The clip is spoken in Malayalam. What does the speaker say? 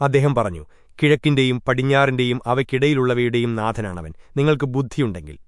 അദ്ദേഹം പറഞ്ഞു കിഴക്കിന്റെയും പടിഞ്ഞാറിന്റെയും അവയ്ക്കിടയിലുള്ളവയുടെയും നാഥനാണവൻ. നിങ്ങൾക്ക് ബുദ്ധിയുണ്ടെങ്കിൽ.